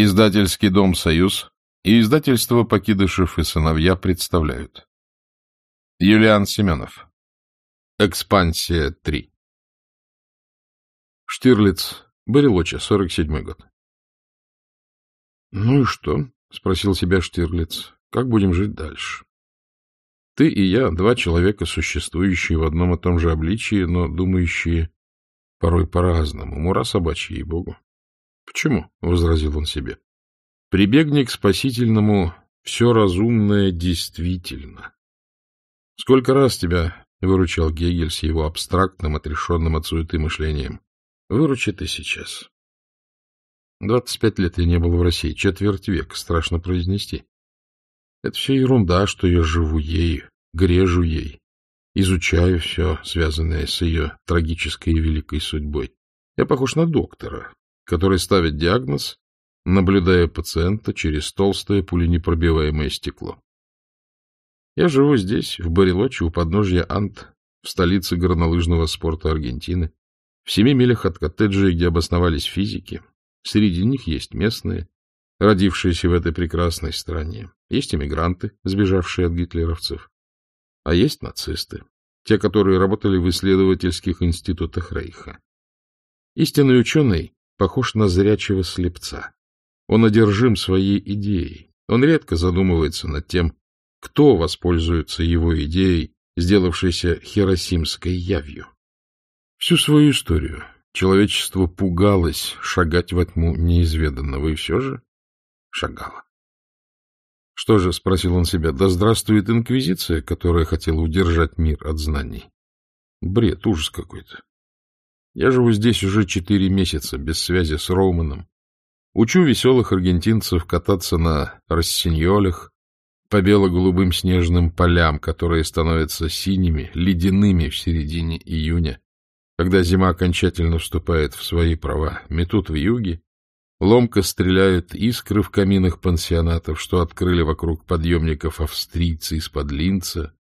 Издательский дом «Союз» и издательство «Покидышев и сыновья» представляют. Юлиан Семенов. Экспансия 3. Штирлиц. Барелоча, 47 год. — Ну и что? — спросил себя Штирлиц. — Как будем жить дальше? Ты и я — два человека, существующие в одном и том же обличии, но думающие порой по-разному. Мура собачья, ей-богу. Почему? — возразил он себе. Прибегни к спасительному «все разумное действительно». Сколько раз тебя выручал Гегель с его абстрактным, отрешенным от суеты мышлением? Выручи ты сейчас. Двадцать пять лет я не был в России, четверть века, страшно произнести. Это все ерунда, что я живу ею, грежу ей, изучаю все, связанное с ее трагической и великой судьбой. Я похож на доктора, который ставит диагноз, наблюдая пациента через толстое пуленепробиваемое стекло. Я живу здесь, в Барелоче, у подножья Ант, в столице горнолыжного спорта Аргентины, в семи милях от коттеджей, где обосновались физики. Среди них есть местные, родившиеся в этой прекрасной стране. Есть иммигранты, сбежавшие от гитлеровцев. А есть нацисты, те, которые работали в исследовательских институтах Рейха. Истинный ученый похож на зрячего слепца. Он одержим своей идеей. Он редко задумывается над тем, кто воспользуется его идеей, сделавшейся хиросимской явью. Всю свою историю человечество пугалось шагать во тьму неизведанного, и все же шагало. Что же, — спросил он себя, — да здравствует инквизиция, которая хотела удержать мир от знаний. Бред, ужас какой-то. Я живу здесь уже четыре месяца, без связи с Роуманом. Учу веселых аргентинцев кататься на рассиньолях по бело-голубым снежным полям, которые становятся синими, ледяными в середине июня, когда зима окончательно вступает в свои права. Метут в юге, ломко стреляют искры в каминах пансионатов, что открыли вокруг подъемников австрийцы из-под линца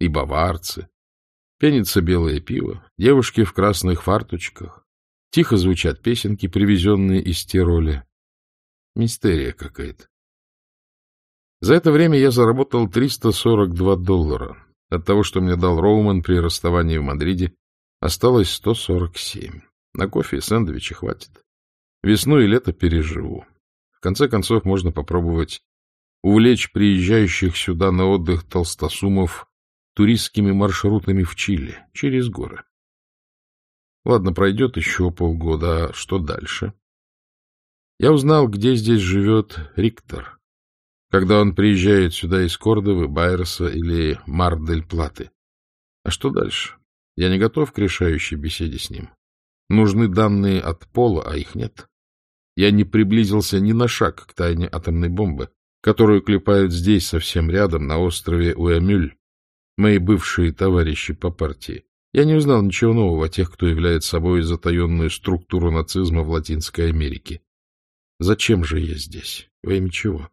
и баварцы, Пенится белое пиво, девушки в красных фарточках. Тихо звучат песенки, привезенные из Тироля. Мистерия какая-то. За это время я заработал 342 доллара. От того, что мне дал Роуман при расставании в Мадриде, осталось 147. На кофе и сэндвичи хватит. Весну и лето переживу. В конце концов, можно попробовать увлечь приезжающих сюда на отдых толстосумов туристскими маршрутами в Чили, через горы. Ладно, пройдет еще полгода, а что дальше? Я узнал, где здесь живет Риктор, когда он приезжает сюда из Кордовы, Байерса или Мардель-Платы. А что дальше? Я не готов к решающей беседе с ним. Нужны данные от Пола, а их нет. Я не приблизился ни на шаг к тайне атомной бомбы, которую клепают здесь, совсем рядом, на острове Уэмюль, мои бывшие товарищи по партии. Я не узнал ничего нового о тех, кто является собой затаенную структуру нацизма в Латинской Америке. Зачем же я здесь? Во имя чего?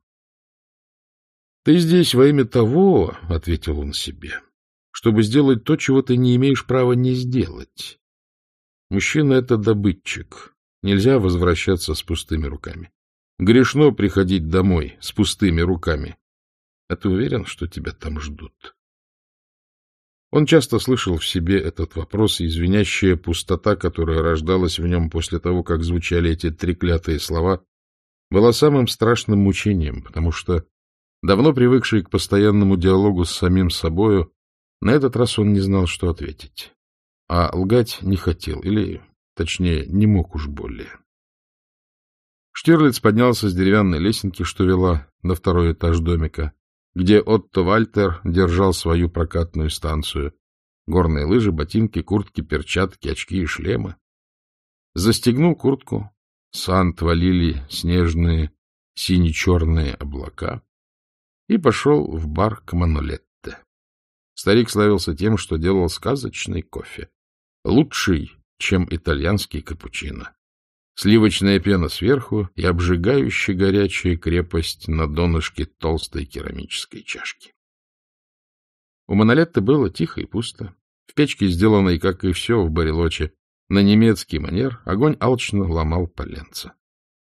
— Ты здесь во имя того, — ответил он себе, — чтобы сделать то, чего ты не имеешь права не сделать. Мужчина — это добытчик. Нельзя возвращаться с пустыми руками. Грешно приходить домой с пустыми руками. А ты уверен, что тебя там ждут? Он часто слышал в себе этот вопрос, и извиняющая пустота, которая рождалась в нем после того, как звучали эти треклятые слова, была самым страшным мучением, потому что, давно привыкший к постоянному диалогу с самим собою, на этот раз он не знал, что ответить. А лгать не хотел, или, точнее, не мог уж более. Штирлиц поднялся с деревянной лесенки, что вела на второй этаж домика, где Отто Вальтер держал свою прокатную станцию. Горные лыжи, ботинки, куртки, перчатки, очки и шлемы. Застегнул куртку. Сант валили снежные сине-черные облака и пошел в бар к Манолетте. Старик славился тем, что делал сказочный кофе. Лучший, чем итальянский капучино сливочная пена сверху и обжигающая горячая крепость на донышке толстой керамической чашки. У Монолетты было тихо и пусто. В печке, сделанной, как и все в Барелоче, на немецкий манер, огонь алчно ломал поленца.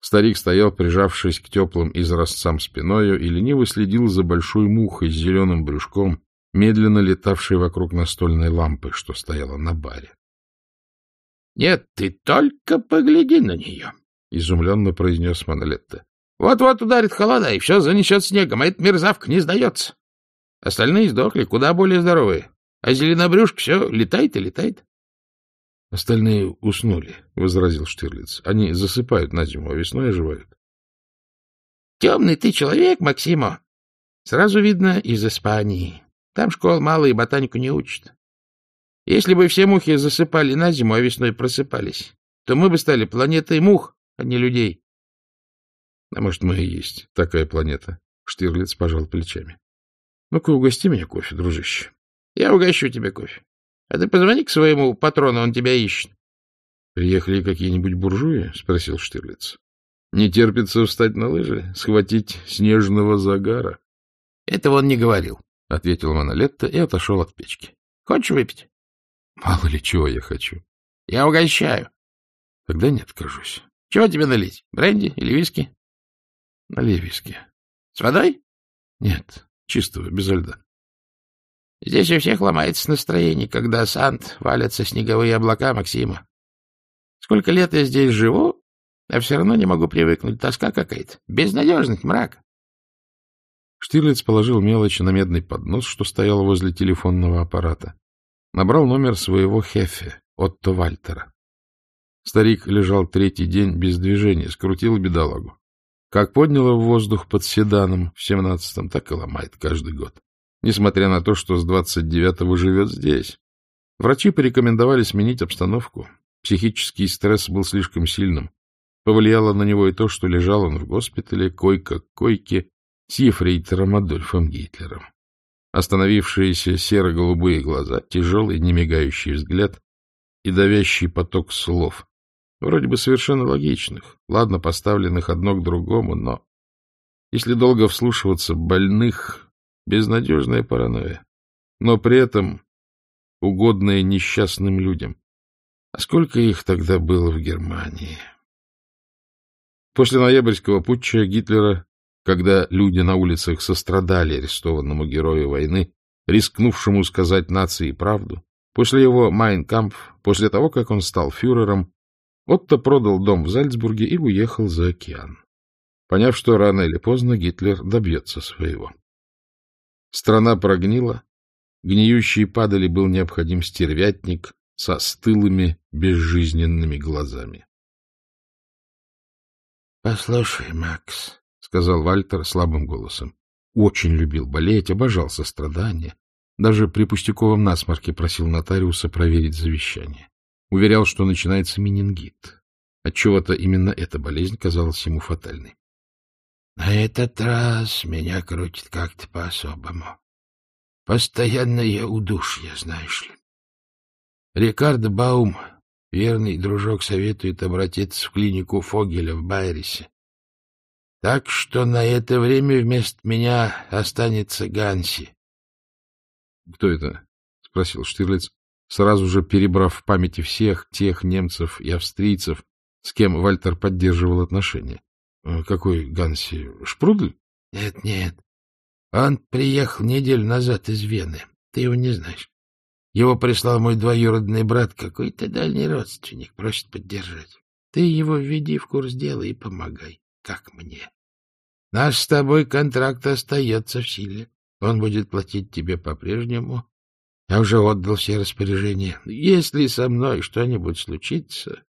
Старик стоял, прижавшись к теплым изразцам спиною, и лениво следил за большой мухой с зеленым брюшком, медленно летавшей вокруг настольной лампы, что стояла на баре. — Нет, ты только погляди на нее, — изумленно произнес Монолетто. Вот — Вот-вот ударит холода, и все занесет снегом, а эта мерзавка не сдается. Остальные сдохли, куда более здоровые. А зеленобрюшка все летает и летает. — Остальные уснули, — возразил Штирлиц. — Они засыпают на зиму, а весной оживают. — Темный ты человек, Максимо. Сразу видно из Испании. Там школ мало и ботанику не учат. Если бы все мухи засыпали на зиму, а весной просыпались, то мы бы стали планетой мух, а не людей. — А может, мы и есть такая планета? Штирлиц пожал плечами. — Ну-ка, угости меня кофе, дружище. — Я угощу тебе кофе. А ты позвони к своему патрону, он тебя ищет. — Приехали какие-нибудь буржуи? — спросил Штирлиц. — Не терпится встать на лыжи, схватить снежного загара? — Этого он не говорил, — ответил Монолетто и отошел от печки. — Хочешь выпить? — Мало ли чего я хочу. — Я угощаю. — Тогда не откажусь. — Чего тебе налить? Бренди или виски? — Налей виски. — С водой? — Нет, чистого, без льда. Здесь у всех ломается настроение, когда Сант валятся снеговые облака Максима. Сколько лет я здесь живу, а все равно не могу привыкнуть. Тоска какая-то. Безнадежность, мрак. Штирлиц положил мелочи на медный поднос, что стоял возле телефонного аппарата. Набрал номер своего хефе, Отто Вальтера. Старик лежал третий день без движения, скрутил бедолагу. Как подняло в воздух под седаном в семнадцатом, так и ломает каждый год несмотря на то, что с 29-го живет здесь. Врачи порекомендовали сменить обстановку. Психический стресс был слишком сильным. Повлияло на него и то, что лежал он в госпитале, койка к койке, с ефрейтором Адольфом Гитлером. Остановившиеся серо-голубые глаза, тяжелый немигающий взгляд и давящий поток слов. Вроде бы совершенно логичных, ладно поставленных одно к другому, но если долго вслушиваться, больных Безнадежная паранойя, но при этом угодная несчастным людям. А сколько их тогда было в Германии? После ноябрьского путча Гитлера, когда люди на улицах сострадали арестованному герою войны, рискнувшему сказать нации правду, после его Майнкампф, после того, как он стал фюрером, Отто продал дом в Зальцбурге и уехал за океан, поняв, что рано или поздно Гитлер добьется своего. Страна прогнила, гниющей падали был необходим стервятник со стылыми безжизненными глазами. — Послушай, Макс, — сказал Вальтер слабым голосом. Очень любил болеть, обожал сострадание. Даже при пустяковом насморке просил нотариуса проверить завещание. Уверял, что начинается менингит. Отчего-то именно эта болезнь казалась ему фатальной. На этот раз меня крутит как-то по-особому. Постоянное удушье, знаешь ли. Рикардо Баум, верный дружок, советует обратиться в клинику Фогеля в Байрисе. Так что на это время вместо меня останется Ганси. — Кто это? — спросил Штирлиц, сразу же перебрав в памяти всех тех немцев и австрийцев, с кем Вальтер поддерживал отношения. Э, — Какой Ганси? Шпрудль? — Нет, нет. Он приехал неделю назад из Вены. Ты его не знаешь. Его прислал мой двоюродный брат, какой-то дальний родственник, просит поддержать. Ты его введи в курс дела и помогай, как мне. Наш с тобой контракт остается в силе. Он будет платить тебе по-прежнему. Я уже отдал все распоряжения. Если со мной что-нибудь случится,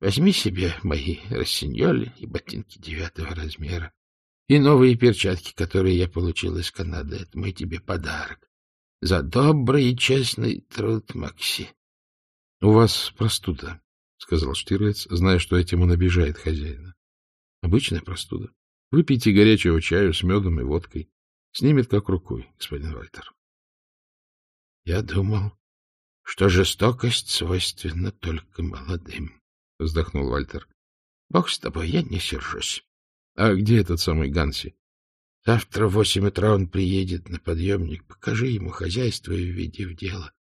Возьми себе мои рассиньоли и ботинки девятого размера. И новые перчатки, которые я получил из Канады. Это мой тебе подарок. За добрый и честный труд, Макси. — У вас простуда, — сказал Штирлиц, зная, что этим он обижает хозяина. — Обычная простуда. Выпейте горячего чаю с медом и водкой. Снимет как рукой, господин Вальтер. — Я думал, что жестокость свойственна только молодым. — вздохнул Вальтер. — Бог с тобой, я не сержусь. — А где этот самый Ганси? — Завтра в восемь утра он приедет на подъемник. Покажи ему хозяйство и введи в дело.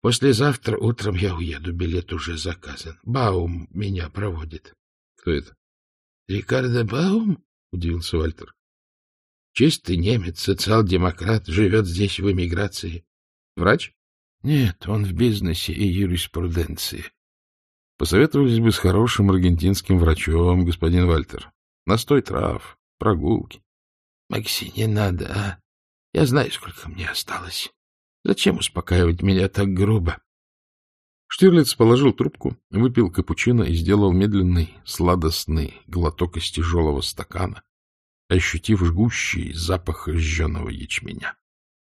Послезавтра утром я уеду, билет уже заказан. Баум меня проводит. — Кто это? — Рикардо Баум? — удивился Вальтер. — Чистый немец, социал-демократ, живет здесь в эмиграции. — Врач? — Нет, он в бизнесе и юриспруденции. — Посоветовались бы с хорошим аргентинским врачом, господин Вальтер. Настой трав, прогулки. — Макси, не надо, а? Я знаю, сколько мне осталось. Зачем успокаивать меня так грубо? Штирлиц положил трубку, выпил капучино и сделал медленный, сладостный глоток из тяжелого стакана, ощутив жгущий запах жженого ячменя.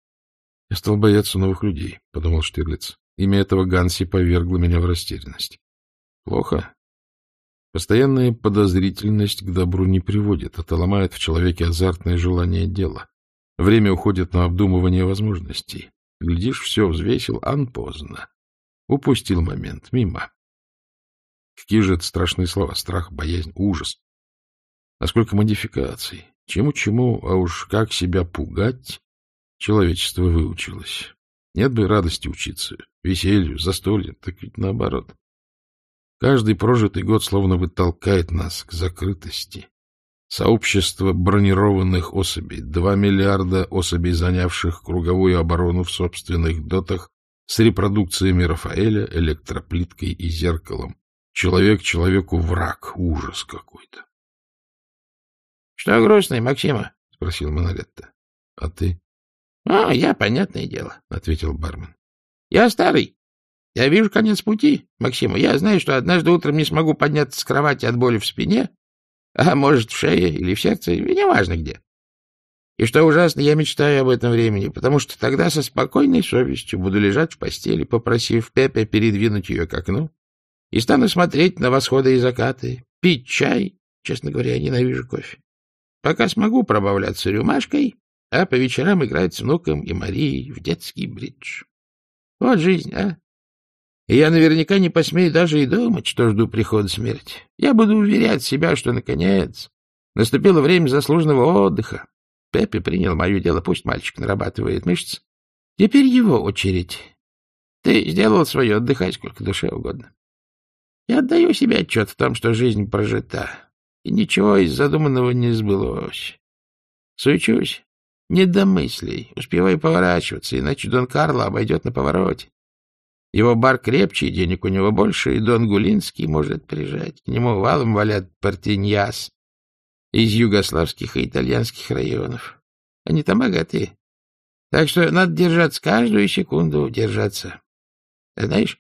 — Я стал бояться новых людей, — подумал Штирлиц. Имя этого Ганси повергло меня в растерянность. Плохо. Постоянная подозрительность к добру не приводит, это ломает в человеке азартное желание дела. Время уходит на обдумывание возможностей. Глядишь, все взвесил, ан поздно. Упустил момент, мимо. Какие же это страшные слова? Страх, боязнь, ужас. А сколько модификаций. Чему-чему, а уж как себя пугать, человечество выучилось. Нет бы радости учиться, веселью, застолье, так ведь наоборот. Каждый прожитый год словно бы толкает нас к закрытости. Сообщество бронированных особей, два миллиарда особей, занявших круговую оборону в собственных дотах, с репродукциями Рафаэля, электроплиткой и зеркалом. Человек человеку враг, ужас какой-то. — Что грустный, Максима? — спросил Монолетта. — А ты? — А, я, понятное дело, — ответил бармен. — Я старый. Я вижу конец пути, Максима. Я знаю, что однажды утром не смогу подняться с кровати от боли в спине, а может, в шее или в сердце, неважно где. И что ужасно, я мечтаю об этом времени, потому что тогда со спокойной совестью буду лежать в постели, попросив Пепе передвинуть ее к окну, и стану смотреть на восходы и закаты, пить чай, честно говоря, я ненавижу кофе, пока смогу пробавляться рюмашкой, а по вечерам играть с внуком и Марией в детский бридж. Вот жизнь, а? И я наверняка не посмею даже и думать, что жду прихода смерти. Я буду уверять себя, что, наконец, наступило время заслуженного отдыха, Пеппи принял мое дело, пусть мальчик нарабатывает мышцы. Теперь его очередь. Ты сделал свое, отдыхай сколько душе угодно. Я отдаю себе отчет в том, что жизнь прожита, и ничего из задуманного не сбылось. Суечусь, не до мыслей, успеваю поворачиваться, иначе Дон Карло обойдет на повороте. Его бар крепче, денег у него больше, и Дон Гулинский может прижать. К нему валом валят партиньяс, из югославских и итальянских районов. Они там богатые. Так что надо держаться каждую секунду, держаться. знаешь,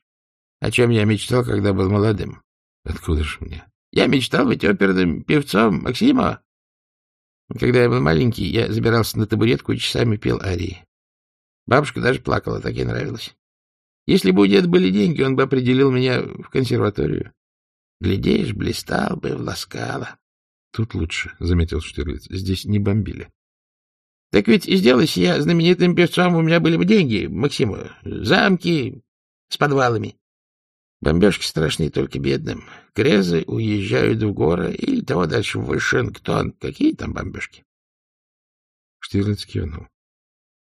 о чем я мечтал, когда был молодым? Откуда же мне? Я мечтал быть оперным певцом Максима. Когда я был маленький, я забирался на табуретку и часами пел арии. Бабушка даже плакала, так ей нравилось. Если бы у деда были деньги, он бы определил меня в консерваторию. Глядишь, блистал бы, власкала. Тут лучше, — заметил Штирлиц. Здесь не бомбили. — Так ведь сделайся я знаменитым певцом, у меня были бы деньги, Максима, замки с подвалами. Бомбежки страшны только бедным. Крезы уезжают в горы или того дальше в Вашингтон. Какие там бомбежки? Штирлиц кивнул.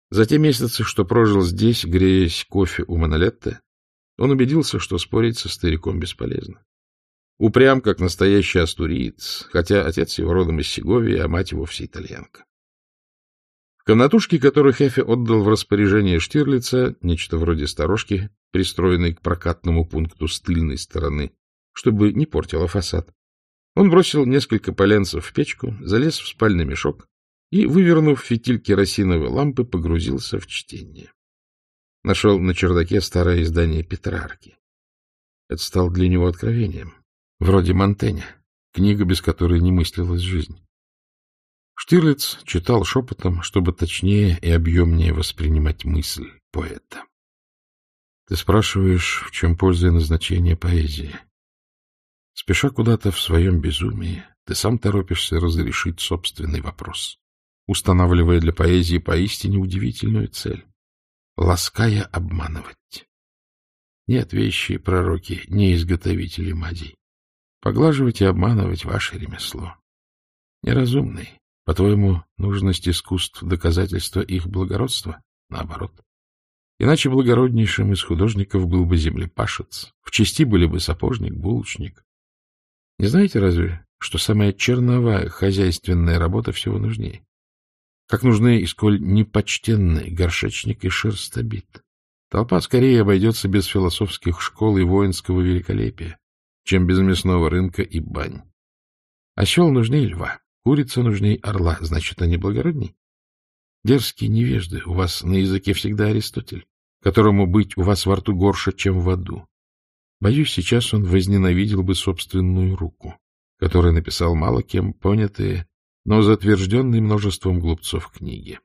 За те месяцы, что прожил здесь, греясь кофе у Монолетта, он убедился, что спорить со стариком бесполезно. Упрям, как настоящий астуриец, хотя отец его родом из Сеговии, а мать вовсе итальянка. В комнатушке, которую Хефе отдал в распоряжение Штирлица, нечто вроде сторожки, пристроенной к прокатному пункту с тыльной стороны, чтобы не портила фасад, он бросил несколько поленцев в печку, залез в спальный мешок и, вывернув фитиль керосиновой лампы, погрузился в чтение. Нашел на чердаке старое издание Петрарки. Это стало для него откровением. Вроде Монтэня, книга, без которой не мыслилась жизнь. Штирлиц читал шепотом, чтобы точнее и объемнее воспринимать мысль поэта. Ты спрашиваешь, в чем польза и назначение поэзии. Спеша куда-то в своем безумии, ты сам торопишься разрешить собственный вопрос, устанавливая для поэзии поистине удивительную цель — лаская обманывать. Нет вещи пророки, не изготовители мадей. Поглаживать и обманывать ваше ремесло. Неразумный. По-твоему, нужность искусств — доказательство их благородства? Наоборот. Иначе благороднейшим из художников был бы землепашец, в части были бы сапожник, булочник. Не знаете разве, что самая черновая хозяйственная работа всего нужнее. Как нужны и сколь непочтенны горшечник и шерстобит. Толпа скорее обойдется без философских школ и воинского великолепия, чем без мясного рынка и бань. Осел нужнее льва, курица нужнее орла, значит, они благородней. Дерзкие невежды, у вас на языке всегда Аристотель, которому быть у вас во рту горше, чем в аду. Боюсь, сейчас он возненавидел бы собственную руку, которая написал мало кем понятые, но затвержденные множеством глупцов книги.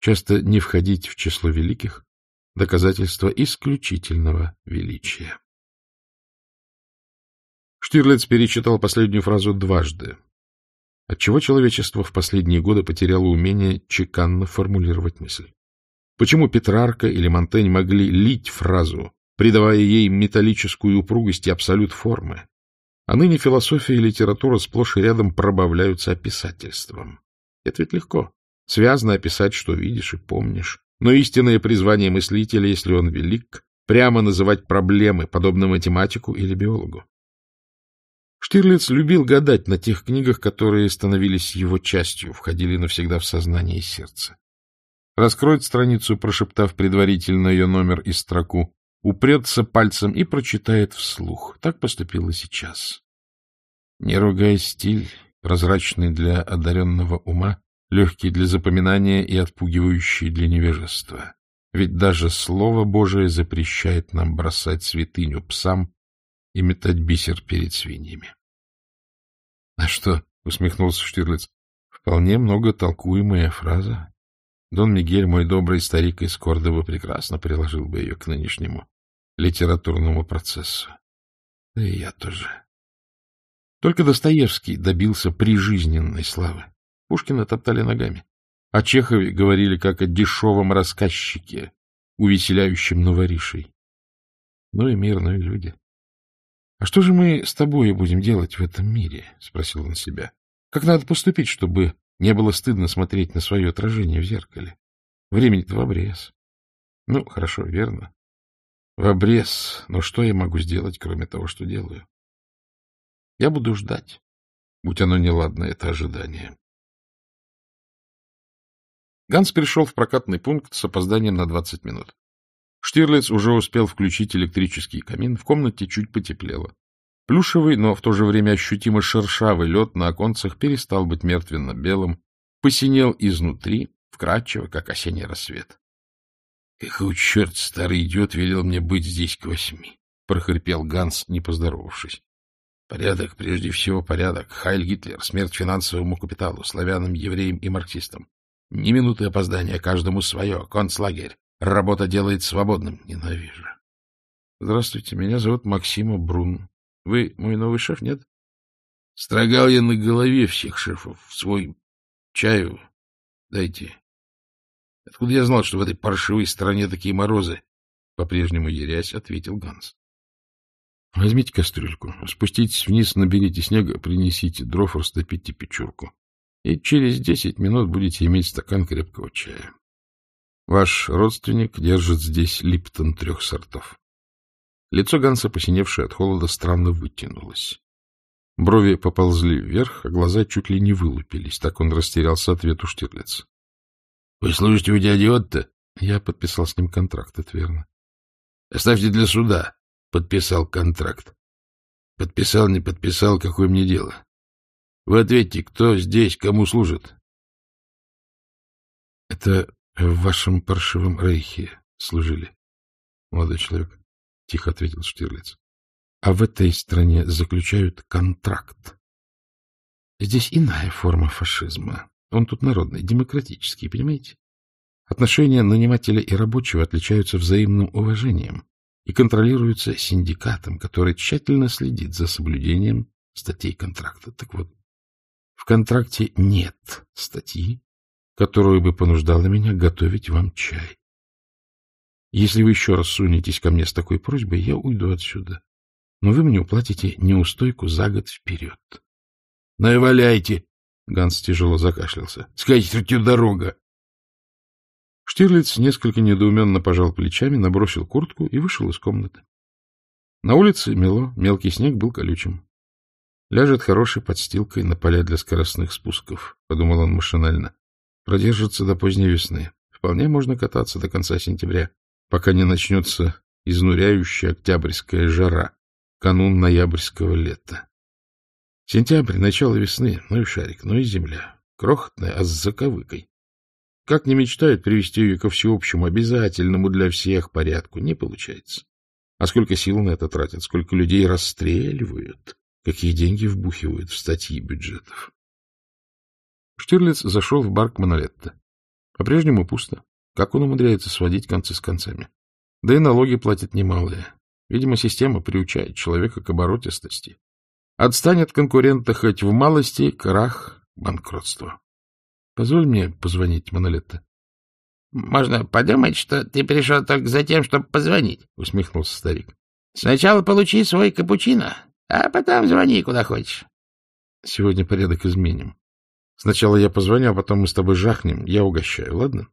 Часто не входить в число великих — доказательство исключительного величия. Штирлиц перечитал последнюю фразу дважды. Отчего человечество в последние годы потеряло умение чеканно формулировать мысль? Почему Петрарка или Монтень могли лить фразу, придавая ей металлическую упругость и абсолют формы. А ныне философия и литература сплошь и рядом пробавляются описательством. Это ведь легко. Связно описать, что видишь и помнишь. Но истинное призвание мыслителя, если он велик, прямо называть проблемы, подобно математику или биологу. Штирлиц любил гадать на тех книгах, которые становились его частью, входили навсегда в сознание и сердце. Раскроет страницу, прошептав предварительно ее номер и строку, упрется пальцем и прочитает вслух. Так поступила сейчас. Не ругай стиль, прозрачный для одаренного ума, легкий для запоминания и отпугивающий для невежества. Ведь даже Слово Божие запрещает нам бросать святыню псам и метать бисер перед свиньями. — А что? — усмехнулся Штирлиц. — Вполне много толкуемая фраза. Дон Мигель, мой добрый старик из Кордовы, прекрасно приложил бы ее к нынешнему литературному процессу. Да и я тоже. Только Достоевский добился прижизненной славы. Пушкина топтали ногами. О Чехове говорили как о дешевом рассказчике, увеселяющем новоришей. Ну и мирные люди. — А что же мы с тобой будем делать в этом мире? — спросил он себя. — Как надо поступить, чтобы не было стыдно смотреть на свое отражение в зеркале? Времени-то в обрез. Ну, хорошо, верно. В обрез. Но что я могу сделать, кроме того, что делаю? Я буду ждать. Будь оно неладно, это ожидание. Ганс пришел в прокатный пункт с опозданием на 20 минут. Штирлиц уже успел включить электрический камин, в комнате чуть потеплело. Плюшевый, но в то же время ощутимо шершавый лед на оконцах перестал быть мертвенно-белым, посинел изнутри, вкрадчиво, как осенний рассвет. — Какой черт, старый идиот, велел мне быть здесь к восьми, — прохрипел Ганс, не поздоровавшись. — Порядок, прежде всего порядок. Хайль Гитлер, смерть финансовому капиталу, славянам, евреям и марксистам. Ни минуты опоздания, каждому свое, концлагерь. Работа делает свободным. Ненавижу. — Здравствуйте, меня зовут Максима Брун. Вы мой новый шеф, нет? Строгал я на голове всех шефов. Свой чаю дайте. Откуда я знал, что в этой паршивой стране такие морозы? По-прежнему ерясь, ответил Ганс. — Возьмите кастрюльку, спуститесь вниз, наберите снега, принесите дров, растопите печурку. И через десять минут будете иметь стакан крепкого чая. Ваш родственник держит здесь липтон трех сортов. Лицо Ганса, посиневшее от холода, странно вытянулось. Брови поползли вверх, а глаза чуть ли не вылупились. Так он растерялся ответу Штирлиц. — Вы служите у дяди Отто? Я подписал с ним контракт, это верно. — Оставьте для суда. Подписал контракт. Подписал, не подписал, какое мне дело. Вы ответьте, кто здесь, кому служит? — Это в вашем паршивом рейхе служили, молодой человек, — тихо ответил Штирлиц. — А в этой стране заключают контракт. Здесь иная форма фашизма. Он тут народный, демократический, понимаете? Отношения нанимателя и рабочего отличаются взаимным уважением и контролируются синдикатом, который тщательно следит за соблюдением статей контракта. Так вот, в контракте нет статьи, которая бы понуждала меня готовить вам чай. Если вы еще раз сунетесь ко мне с такой просьбой, я уйду отсюда. Но вы мне уплатите неустойку за год вперед. — Наваляйте! Ганс тяжело закашлялся. — Скажите, дорога! Штирлиц несколько недоуменно пожал плечами, набросил куртку и вышел из комнаты. На улице мело, мелкий снег был колючим. Ляжет хорошей подстилкой на поля для скоростных спусков, — подумал он машинально. Продержится до поздней весны. Вполне можно кататься до конца сентября, пока не начнется изнуряющая октябрьская жара, канун ноябрьского лета. Сентябрь, начало весны, ну и шарик, ну и земля. Крохотная, а с заковыкой. Как не мечтают привести ее ко всеобщему, обязательному для всех порядку, не получается. А сколько сил на это тратят, сколько людей расстреливают, какие деньги вбухивают в статьи бюджетов. Штирлиц зашел в бар к Монолетто. По-прежнему пусто. Как он умудряется сводить концы с концами? Да и налоги платит немалые. Видимо, система приучает человека к оборотистости. Отстань от конкурента хоть в малости, крах, банкротство. Позволь мне позвонить, Монолетто. — Можно подумать, что ты пришел только за тем, чтобы позвонить, — усмехнулся старик. — Сначала получи свой капучино, а потом звони куда хочешь. — Сегодня порядок изменим. Сначала я позвоню, а потом мы с тобой жахнем. Я угощаю, ладно?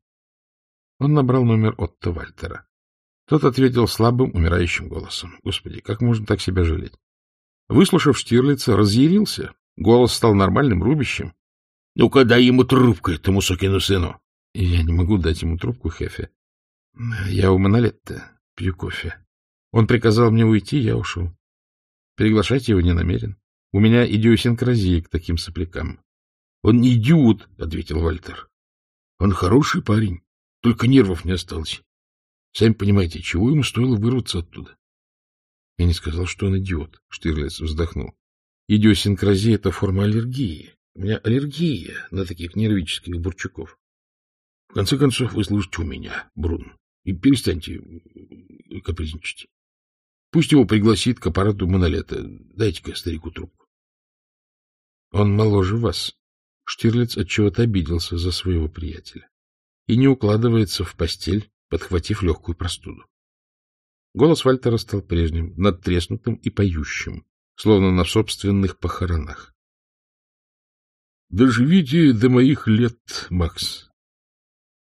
Он набрал номер Отто Вальтера. Тот ответил слабым, умирающим голосом. Господи, как можно так себя жалеть? Выслушав Штирлица, разъярился. Голос стал нормальным, рубящим. — Ну-ка, дай ему трубку, этому сукину сыну. — Я не могу дать ему трубку, Хефе. Я у Монолетта пью кофе. Он приказал мне уйти, я ушел. Приглашать его не намерен. У меня идиосинкразия к таким соплякам. — Он не идиот, — ответил Вальтер. — Он хороший парень, только нервов не осталось. Сами понимаете, чего ему стоило вырваться оттуда? Я не сказал, что он идиот, — Штирлиц вздохнул. Идиосинкразия — это форма аллергии. У меня аллергия на таких нервических бурчуков. В конце концов, вы слушайте у меня, Брун, и перестаньте капризничать. Пусть его пригласит к аппарату монолета. Дайте-ка старику трубку. Он моложе вас, Штирлиц отчего-то обиделся за своего приятеля и не укладывается в постель, подхватив легкую простуду. Голос Вальтера стал прежним, надтреснутым и поющим, словно на собственных похоронах. — Доживите до моих лет, Макс.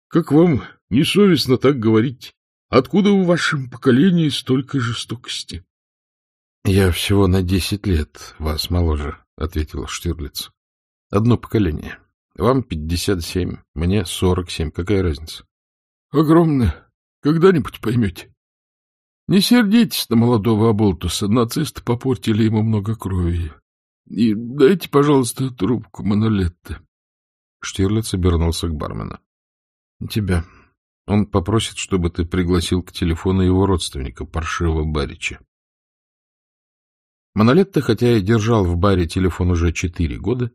Как вам не совестно так говорить? Откуда в вашем поколении столько жестокости? — Я всего на десять лет вас моложе, — ответил Штирлиц. Одно поколение. Вам пятьдесят семь, мне сорок семь. Какая разница? — Огромная. Когда-нибудь поймете. Не сердитесь на молодого Аболтуса. Нацисты попортили ему много крови. И дайте, пожалуйста, трубку Монолетта. Штирлиц обернулся к бармену. — Тебя. Он попросит, чтобы ты пригласил к телефону его родственника, паршивого Барича. Монолетто, хотя и держал в баре телефон уже четыре года,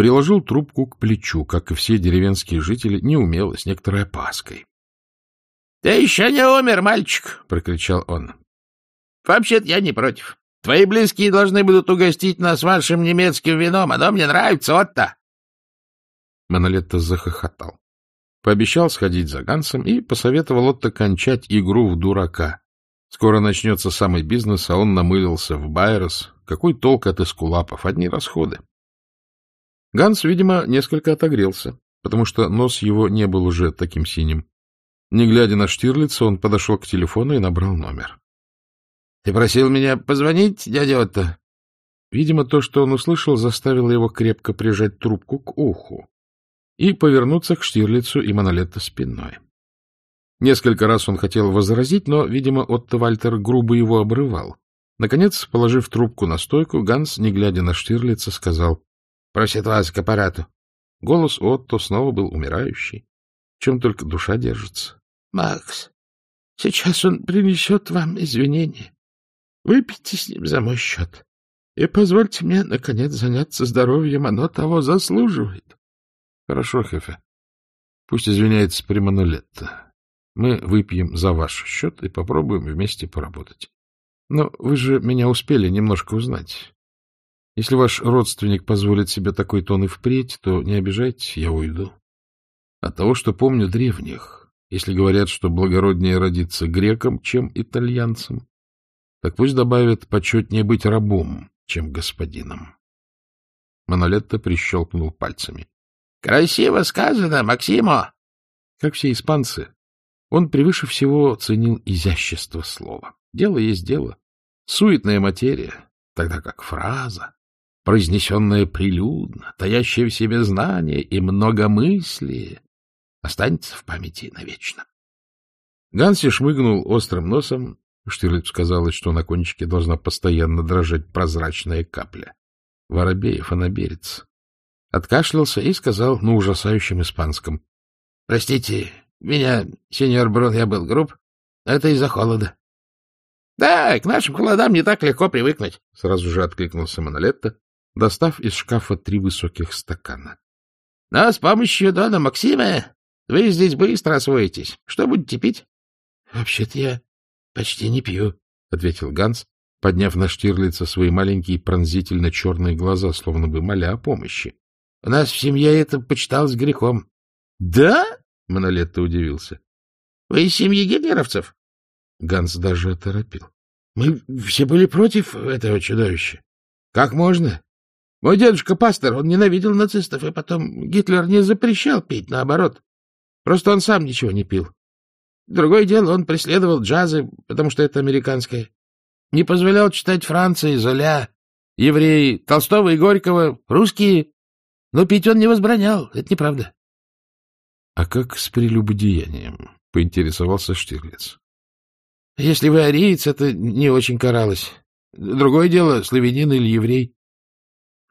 приложил трубку к плечу, как и все деревенские жители, неумело, с некоторой опаской. — Ты еще не умер, мальчик! — прокричал он. — Вообще-то я не против. Твои близкие должны будут угостить нас вашим немецким вином. Оно мне нравится, Отто. Монолетто захохотал. Пообещал сходить за Гансом и посоветовал Отто кончать игру в дурака. Скоро начнется самый бизнес, а он намылился в Байрос. Какой толк от эскулапов? Одни расходы. Ганс, видимо, несколько отогрелся, потому что нос его не был уже таким синим. Не глядя на Штирлица, он подошел к телефону и набрал номер. — Ты просил меня позвонить, дядя Отто? Видимо, то, что он услышал, заставило его крепко прижать трубку к уху и повернуться к Штирлицу и Монолетто спиной. Несколько раз он хотел возразить, но, видимо, Отто Вальтер грубо его обрывал. Наконец, положив трубку на стойку, Ганс, не глядя на Штирлица, сказал Просит вас к аппарату. Голос Отто снова был умирающий. Чем только душа держится. — Макс, сейчас он принесет вам извинения. Выпейте с ним за мой счет. И позвольте мне, наконец, заняться здоровьем. Оно того заслуживает. — Хорошо, Хефе. Пусть извиняется при Манулетто. Мы выпьем за ваш счет и попробуем вместе поработать. Но вы же меня успели немножко узнать. Если ваш родственник позволит себе такой тон и впредь, то не обижайтесь, я уйду. От того, что помню древних, если говорят, что благороднее родиться греком, чем итальянцем, так пусть добавят почетнее быть рабом, чем господином. Монолетто прищелкнул пальцами. — Красиво сказано, Максимо! Как все испанцы, он превыше всего ценил изящество слова. Дело есть дело. Суетная материя, тогда как фраза произнесенное прилюдно, таящее в себе знание и многомыслие, останется в памяти навечно. Ганси шмыгнул острым носом. Штирлиц казалось, что на кончике должна постоянно дрожать прозрачная капля. Воробеев, анаберец. Откашлялся и сказал на ужасающем испанском. — Простите, меня, сеньор Брун, я был груб. Это из-за холода. — Да, к нашим холодам не так легко привыкнуть, — сразу же откликнулся Монолетто, достав из шкафа три высоких стакана. — Но с помощью Дона Максима вы здесь быстро освоитесь. Что будете пить? — Вообще-то я почти не пью, — ответил Ганс, подняв на Штирлица свои маленькие пронзительно черные глаза, словно бы моля о помощи. — У нас в семье это почиталось грехом. — Да? — Монолетто удивился. — Вы из семьи гитлеровцев? Ганс даже оторопил. — Мы все были против этого чудовища. Как можно? Мой дедушка пастор, он ненавидел нацистов, и потом Гитлер не запрещал пить, наоборот. Просто он сам ничего не пил. Другое дело, он преследовал джазы, потому что это американское. Не позволял читать Франции, Золя, евреи, Толстого и Горького, русские. Но пить он не возбранял, это неправда. — А как с прелюбодеянием? — поинтересовался Штирлиц. — Если вы ариец, это не очень каралось. Другое дело, славянин или еврей.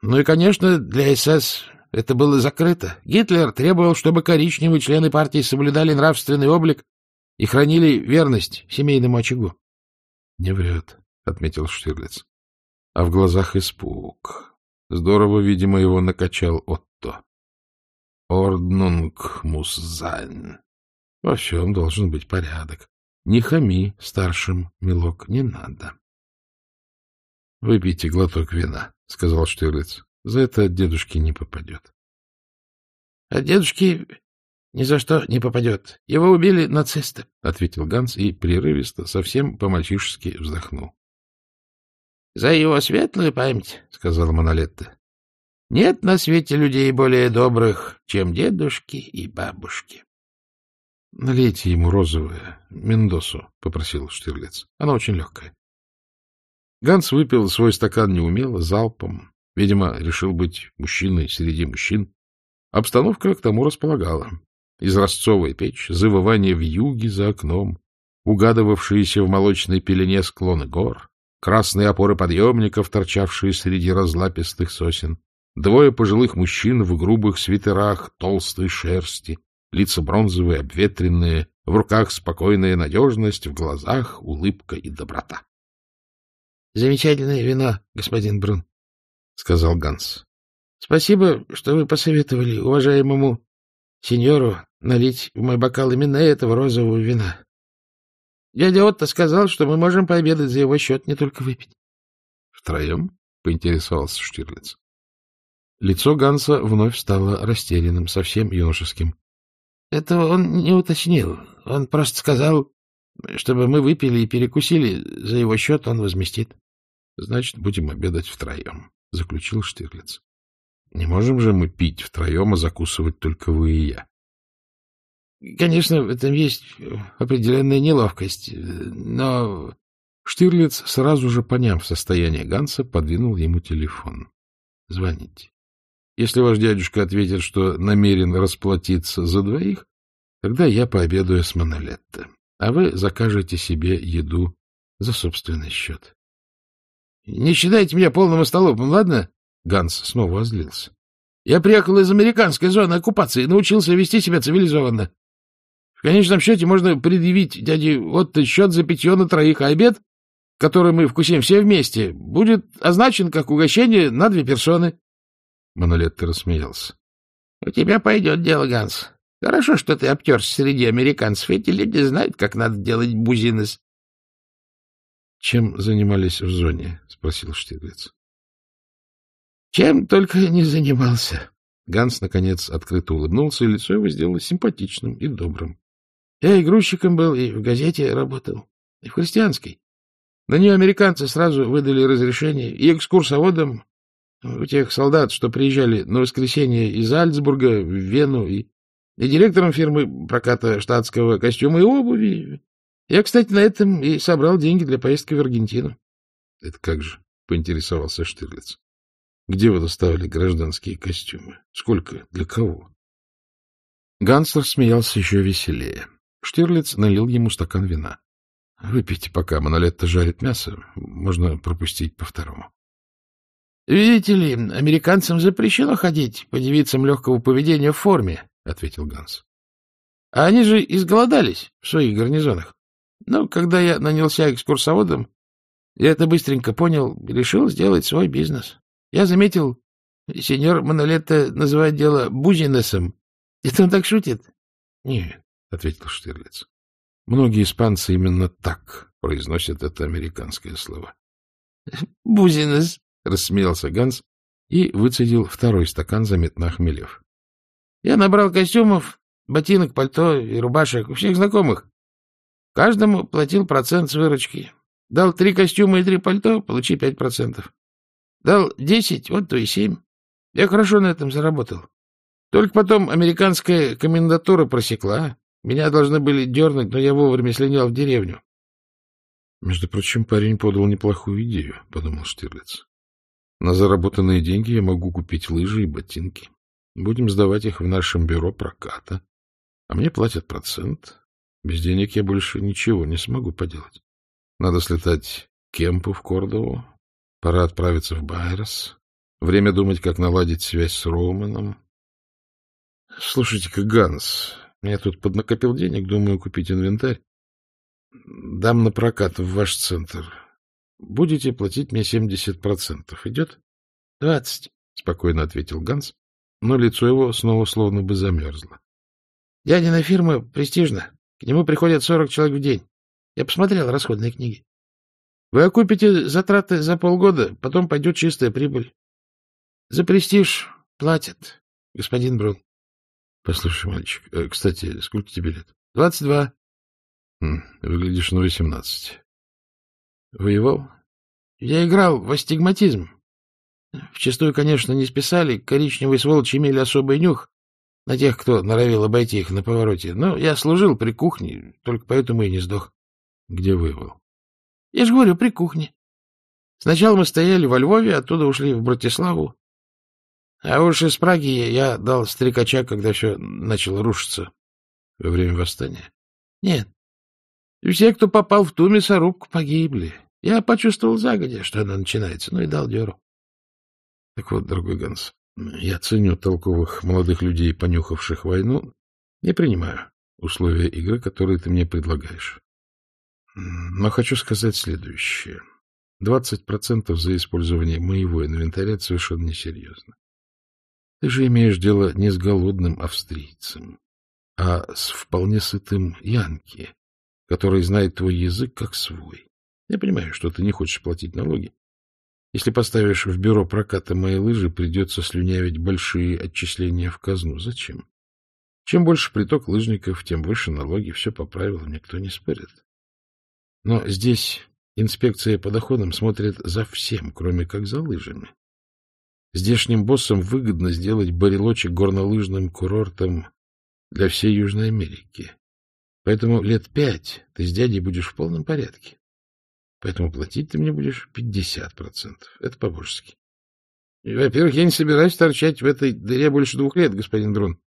Ну и, конечно, для СС это было закрыто. Гитлер требовал, чтобы коричневые члены партии соблюдали нравственный облик и хранили верность семейному очагу. — Не врет, — отметил Штирлиц. А в глазах испуг. Здорово, видимо, его накачал Отто. Ordnung muss sein. Во всем должен быть порядок. Не хами старшим, милок, не надо. — Выпейте глоток вина, — сказал Штирлиц. — За это от дедушки не попадет. — От дедушки — Ни за что не попадет. Его убили нацисты, — ответил Ганс и прерывисто, совсем по-мальчишески вздохнул. — За его светлую память, — сказала Монолетта. — Нет на свете людей более добрых, чем дедушки и бабушки. — Налейте ему розовое, Мендосу, — попросил Штирлиц. — Она очень легкая. Ганс выпил свой стакан неумело, залпом. Видимо, решил быть мужчиной среди мужчин. Обстановка к тому располагала изразцовая печь, завывание в юге за окном, угадывавшиеся в молочной пелене склоны гор, красные опоры подъемников, торчавшие среди разлапистых сосен, двое пожилых мужчин в грубых свитерах толстой шерсти, лица бронзовые, обветренные, в руках спокойная надежность, в глазах улыбка и доброта. — Замечательное вино, господин Брун, — сказал Ганс. — Спасибо, что вы посоветовали уважаемому сеньору налить в мой бокал именно этого розового вина. Дядя Отто сказал, что мы можем пообедать за его счет, не только выпить. — Втроем? — поинтересовался Штирлиц. Лицо Ганса вновь стало растерянным, совсем юношеским. — Это он не уточнил. Он просто сказал, чтобы мы выпили и перекусили. За его счет он возместит. — Значит, будем обедать втроем, — заключил Штирлиц. — Не можем же мы пить втроем, а закусывать только вы и я. Конечно, в этом есть определенная неловкость, но... Штирлиц, сразу же поняв состояние Ганса, подвинул ему телефон. — Звоните. Если ваш дядюшка ответит, что намерен расплатиться за двоих, тогда я пообедаю с Монолетто, а вы закажете себе еду за собственный счет. — Не считайте меня полным остолопом, ладно? Ганс снова озлился. — Я приехал из американской зоны оккупации и научился вести себя цивилизованно. В конечном счете можно предъявить дяде вот счет за питье на троих, а обед, который мы вкусим все вместе, будет означен как угощение на две персоны. Монолетто рассмеялся. — У тебя пойдет дело, Ганс. Хорошо, что ты обтерся среди американцев. Эти люди знают, как надо делать бузинес. — Чем занимались в зоне? — спросил Штиглиц. — Чем только не занимался. Ганс, наконец, открыто улыбнулся, и лицо его сделалось симпатичным и добрым. Я и грузчиком был, и в газете работал, и в христианской. На нее американцы сразу выдали разрешение, и экскурсоводом у тех солдат, что приезжали на воскресенье из Альцбурга в Вену, и, и директором фирмы проката штатского костюма и обуви. Я, кстати, на этом и собрал деньги для поездки в Аргентину. — Это как же? — поинтересовался Штирлиц. Где вы доставили гражданские костюмы? Сколько? Для кого? Ганслер смеялся еще веселее. Штирлиц налил ему стакан вина. — Выпейте пока, Монолетто жарит мясо. Можно пропустить по второму. — Видите ли, американцам запрещено ходить по девицам легкого поведения в форме, — ответил Ганс. — А они же изголодались в своих гарнизонах. Но когда я нанялся экскурсоводом, я это быстренько понял решил сделать свой бизнес. Я заметил, сеньор Монолетто называет дело бузинесом. Это он так шутит? — Нет, — ответил Штирлиц. Многие испанцы именно так произносят это американское слово. — Бузинес, — рассмеялся Ганс и выцедил второй стакан, заметно охмелев. — Я набрал костюмов, ботинок, пальто и рубашек у всех знакомых. Каждому платил процент с выручки. Дал три костюма и три пальто, получи пять процентов. Дал десять, вот то и семь. Я хорошо на этом заработал. Только потом американская комендатура просекла. Меня должны были дернуть, но я вовремя слинял в деревню. — Между прочим, парень подал неплохую идею, — подумал Штирлиц. — На заработанные деньги я могу купить лыжи и ботинки. Будем сдавать их в нашем бюро проката. А мне платят процент. Без денег я больше ничего не смогу поделать. Надо слетать к Кемпу в Кордову, Пора отправиться в Байрос. Время думать, как наладить связь с Романом. Слушайте-ка, Ганс, я тут поднакопил денег, думаю купить инвентарь. Дам на прокат в ваш центр. Будете платить мне 70%. Идет? — Двадцать, — спокойно ответил Ганс, но лицо его снова словно бы замерзло. — Дядина фирма престижна. К нему приходят сорок человек в день. Я посмотрел расходные книги. Вы окупите затраты за полгода, потом пойдет чистая прибыль. За престиж платят, господин Брун. Послушай, мальчик, э, кстати, сколько тебе лет? Двадцать два. Хм, выглядишь на восемнадцать. Воевал? Я играл в астигматизм. Вчастую, конечно, не списали. Коричневые сволочи имели особый нюх на тех, кто норовил обойти их на повороте. Но я служил при кухне, только поэтому и не сдох. Где воевал? Я же говорю, при кухне. Сначала мы стояли во Львове, оттуда ушли в Братиславу. А уж из Праги я дал стрекача, когда все начало рушиться. Во время восстания? Нет. И все, кто попал в ту мясорубку, погибли. Я почувствовал загодя, что она начинается, ну и дал деру. Так вот, дорогой Ганс, я ценю толковых молодых людей, понюхавших войну, не принимаю условия игры, которые ты мне предлагаешь. Но хочу сказать следующее. 20% за использование моего инвентаря совершенно несерьезно. Ты же имеешь дело не с голодным австрийцем, а с вполне сытым янки, который знает твой язык как свой. Я понимаю, что ты не хочешь платить налоги. Если поставишь в бюро проката мои лыжи, придется слюнявить большие отчисления в казну. Зачем? Чем больше приток лыжников, тем выше налоги. Все по правилам, никто не спорит. Но здесь инспекция по доходам смотрит за всем, кроме как за лыжами. Здешним боссам выгодно сделать Барелочек горнолыжным курортом для всей Южной Америки. Поэтому лет пять ты с дядей будешь в полном порядке. Поэтому платить ты мне будешь 50%. Это по-божески. Во-первых, я не собираюсь торчать в этой дыре больше двух лет, господин Брун.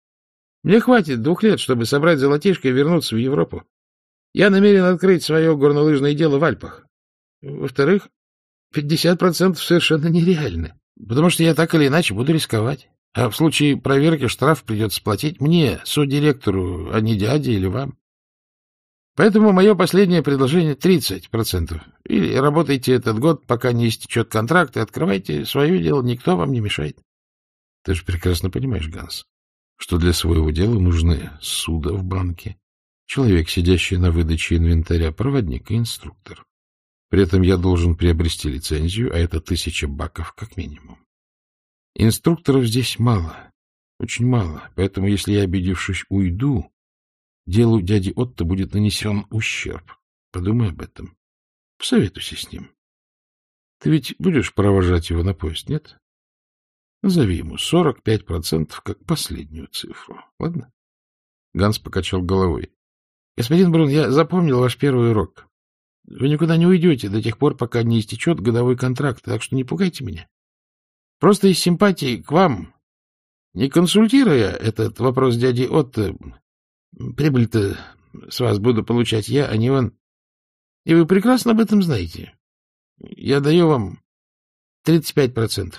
Мне хватит двух лет, чтобы собрать золотишко и вернуться в Европу. Я намерен открыть свое горнолыжное дело в Альпах. Во-вторых, 50% совершенно нереальны, потому что я так или иначе буду рисковать. А в случае проверки штраф придется платить мне, директору, а не дяде или вам. Поэтому мое последнее предложение — 30%. Или работайте этот год, пока не истечет контракт, и открывайте свое дело, никто вам не мешает. Ты же прекрасно понимаешь, Ганс, что для своего дела нужны суда в банке, человек, сидящий на выдаче инвентаря, проводник и инструктор. При этом я должен приобрести лицензию, а это тысяча баков как минимум. Инструкторов здесь мало, очень мало, поэтому если я, обидевшись, уйду, делу дяди Отто будет нанесен ущерб. Подумай об этом. Посоветуйся с ним. Ты ведь будешь провожать его на поезд, нет? Назови ему 45% как последнюю цифру, ладно? Ганс покачал головой. Господин Брун, я запомнил ваш первый урок. Вы никуда не уйдете до тех пор, пока не истечет годовой контракт, так что не пугайте меня. Просто из симпатии к вам, не консультируя этот вопрос дяди Отто, прибыль-то с вас буду получать я, а не он. И вы прекрасно об этом знаете. Я даю вам 35%.